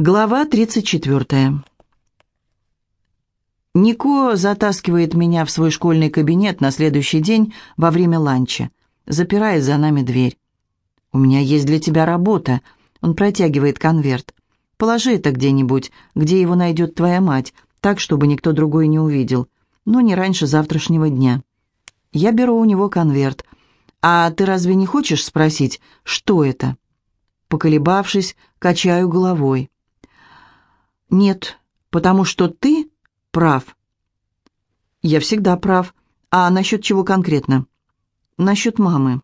Глава 34. Нико затаскивает меня в свой школьный кабинет на следующий день во время ланча, запирает за нами дверь. «У меня есть для тебя работа», — он протягивает конверт. «Положи это где-нибудь, где его найдет твоя мать, так, чтобы никто другой не увидел, но не раньше завтрашнего дня». Я беру у него конверт. «А ты разве не хочешь спросить, что это?» Поколебавшись, качаю головой. «Нет, потому что ты прав». «Я всегда прав. А насчет чего конкретно?» «Насчет мамы».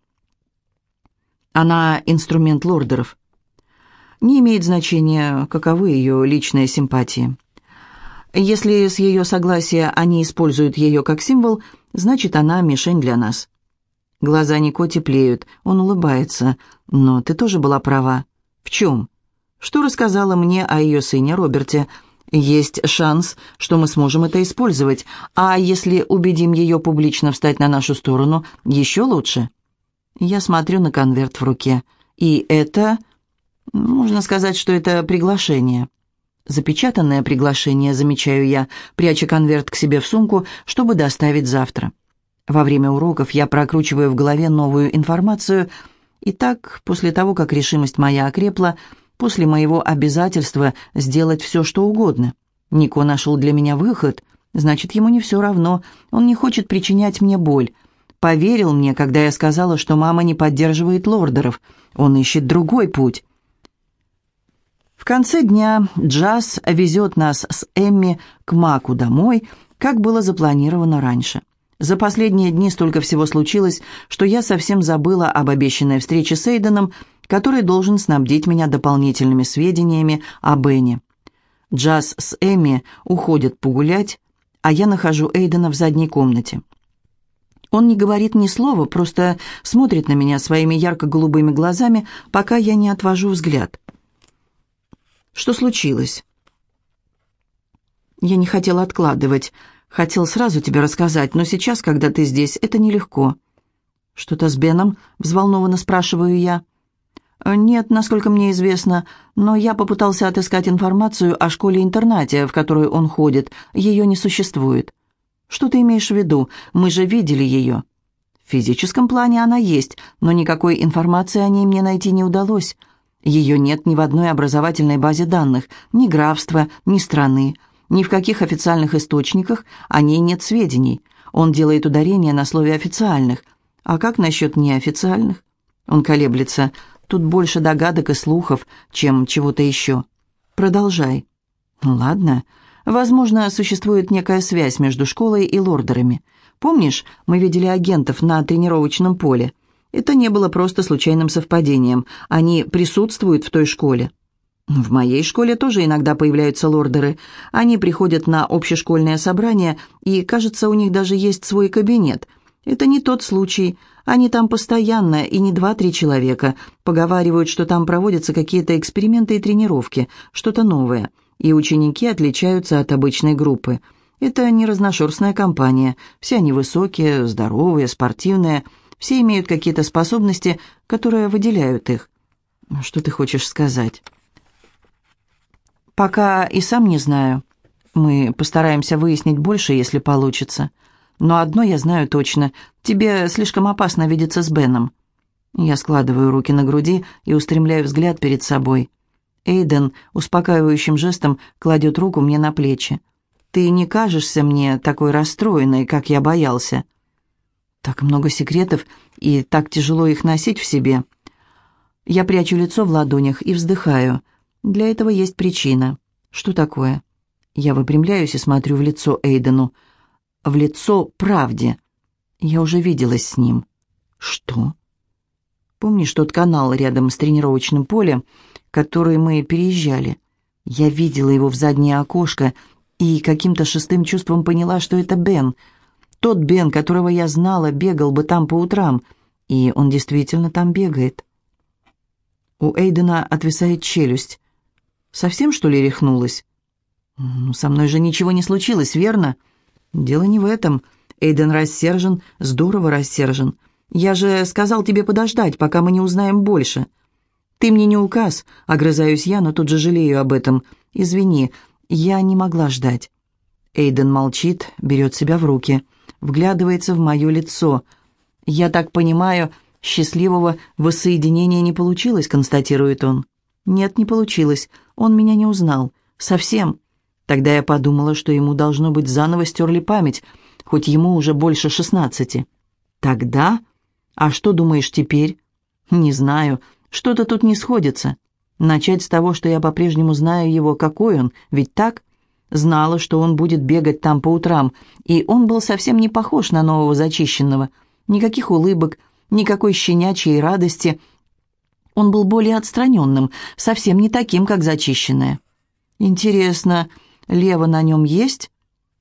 «Она инструмент лордеров». «Не имеет значения, каковы ее личные симпатии». Если с ее согласия они используют ее как символ, значит, она мишень для нас. Глаза Нико теплеют, он улыбается. «Но ты тоже была права». «В чем?» Что рассказала мне о ее сыне Роберте. Есть шанс, что мы сможем это использовать, а если убедим ее публично встать на нашу сторону, еще лучше. Я смотрю на конверт в руке, и это... Можно сказать, что это приглашение. Запечатанное приглашение, замечаю я, пряча конверт к себе в сумку, чтобы доставить завтра. Во время уроков я прокручиваю в голове новую информацию, и так, после того, как решимость моя окрепла, после моего обязательства сделать все, что угодно. Нико нашел для меня выход, значит, ему не все равно, он не хочет причинять мне боль. Поверил мне, когда я сказала, что мама не поддерживает лордеров, он ищет другой путь. В конце дня Джаз везет нас с Эмми к Маку домой, как было запланировано раньше. За последние дни столько всего случилось, что я совсем забыла об обещанной встрече с Эйденом, который должен снабдить меня дополнительными сведениями о Бене. Джаз с Эми уходят погулять, а я нахожу Эйдена в задней комнате. Он не говорит ни слова, просто смотрит на меня своими ярко-голубыми глазами, пока я не отвожу взгляд. «Что случилось?» «Я не хотел откладывать. Хотел сразу тебе рассказать, но сейчас, когда ты здесь, это нелегко». «Что-то с Беном?» — взволнованно спрашиваю я. «Нет, насколько мне известно, но я попытался отыскать информацию о школе-интернате, в которую он ходит. Ее не существует». «Что ты имеешь в виду? Мы же видели ее». «В физическом плане она есть, но никакой информации о ней мне найти не удалось. Ее нет ни в одной образовательной базе данных, ни графства, ни страны, ни в каких официальных источниках о ней нет сведений. Он делает ударение на слове «официальных». А как насчет неофициальных?» Он колеблется – Тут больше догадок и слухов, чем чего-то еще. Продолжай. Ладно. Возможно, существует некая связь между школой и лордерами. Помнишь, мы видели агентов на тренировочном поле? Это не было просто случайным совпадением. Они присутствуют в той школе. В моей школе тоже иногда появляются лордеры. Они приходят на общешкольное собрание, и, кажется, у них даже есть свой кабинет. Это не тот случай. Они там постоянно, и не два-три человека. Поговаривают, что там проводятся какие-то эксперименты и тренировки, что-то новое. И ученики отличаются от обычной группы. Это не разношерстная компания. Все они высокие, здоровые, спортивные. Все имеют какие-то способности, которые выделяют их. Что ты хочешь сказать? Пока и сам не знаю. Мы постараемся выяснить больше, если получится. Но одно я знаю точно. Тебе слишком опасно видеться с Беном». Я складываю руки на груди и устремляю взгляд перед собой. Эйден успокаивающим жестом кладет руку мне на плечи. «Ты не кажешься мне такой расстроенной, как я боялся». Так много секретов, и так тяжело их носить в себе. Я прячу лицо в ладонях и вздыхаю. Для этого есть причина. Что такое? Я выпрямляюсь и смотрю в лицо Эйдену в лицо правде. Я уже виделась с ним. Что? Помнишь тот канал рядом с тренировочным полем, который мы переезжали? Я видела его в заднее окошко и каким-то шестым чувством поняла, что это Бен. Тот Бен, которого я знала, бегал бы там по утрам, и он действительно там бегает. У Эйдена отвисает челюсть. Совсем, что ли, рехнулась? «Ну, со мной же ничего не случилось, верно?» «Дело не в этом. Эйден рассержен, здорово рассержен. Я же сказал тебе подождать, пока мы не узнаем больше. «Ты мне не указ», — огрызаюсь я, но тут же жалею об этом. «Извини, я не могла ждать». Эйден молчит, берет себя в руки, вглядывается в мое лицо. «Я так понимаю, счастливого воссоединения не получилось», — констатирует он. «Нет, не получилось. Он меня не узнал. Совсем. Тогда я подумала, что ему, должно быть, заново стерли память, хоть ему уже больше шестнадцати. Тогда? А что думаешь теперь? Не знаю. Что-то тут не сходится. Начать с того, что я по-прежнему знаю его, какой он, ведь так? Знала, что он будет бегать там по утрам, и он был совсем не похож на нового зачищенного. Никаких улыбок, никакой щенячьей радости. Он был более отстраненным, совсем не таким, как зачищенная. Интересно, Лево на нем есть?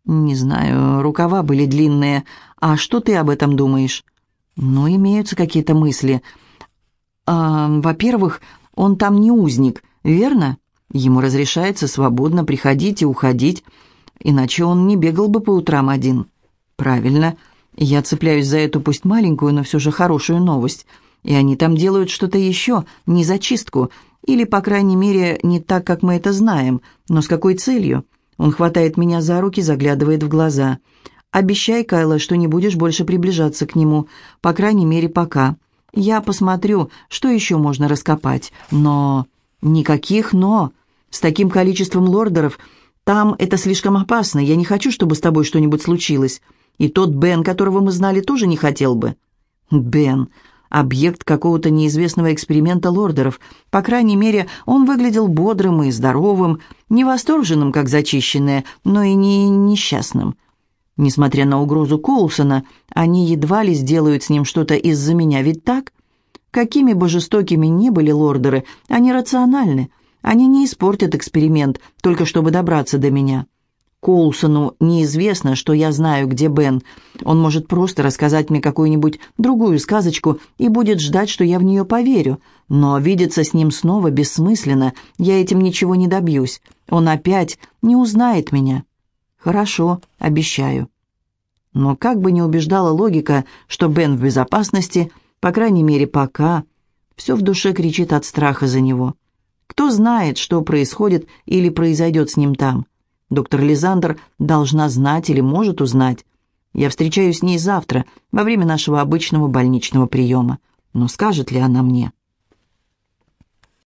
Не знаю, рукава были длинные. А что ты об этом думаешь? Ну, имеются какие-то мысли. А, во-первых, он там не узник, верно? Ему разрешается свободно приходить и уходить, иначе он не бегал бы по утрам один. Правильно. Я цепляюсь за эту пусть маленькую, но все же хорошую новость. И они там делают что-то еще, не зачистку, или, по крайней мере, не так, как мы это знаем. Но с какой целью? Он хватает меня за руки, заглядывает в глаза. «Обещай, Кайла, что не будешь больше приближаться к нему. По крайней мере, пока. Я посмотрю, что еще можно раскопать. Но... Никаких «но». С таким количеством лордеров там это слишком опасно. Я не хочу, чтобы с тобой что-нибудь случилось. И тот Бен, которого мы знали, тоже не хотел бы». «Бен объект какого-то неизвестного эксперимента лордеров. По крайней мере, он выглядел бодрым и здоровым, не восторженным, как зачищенное, но и не несчастным. Несмотря на угрозу Коулсона, они едва ли сделают с ним что-то из-за меня, ведь так? Какими бы жестокими ни были лордеры, они рациональны. Они не испортят эксперимент, только чтобы добраться до меня. Коулсону неизвестно, что я знаю, где Бен. Он может просто рассказать мне какую-нибудь другую сказочку и будет ждать, что я в нее поверю. Но видеться с ним снова бессмысленно, я этим ничего не добьюсь. Он опять не узнает меня. Хорошо, обещаю. Но как бы ни убеждала логика, что Бен в безопасности, по крайней мере пока, все в душе кричит от страха за него. Кто знает, что происходит или произойдет с ним там. Доктор Лизандр должна знать или может узнать. Я встречаюсь с ней завтра, во время нашего обычного больничного приема. Но скажет ли она мне?»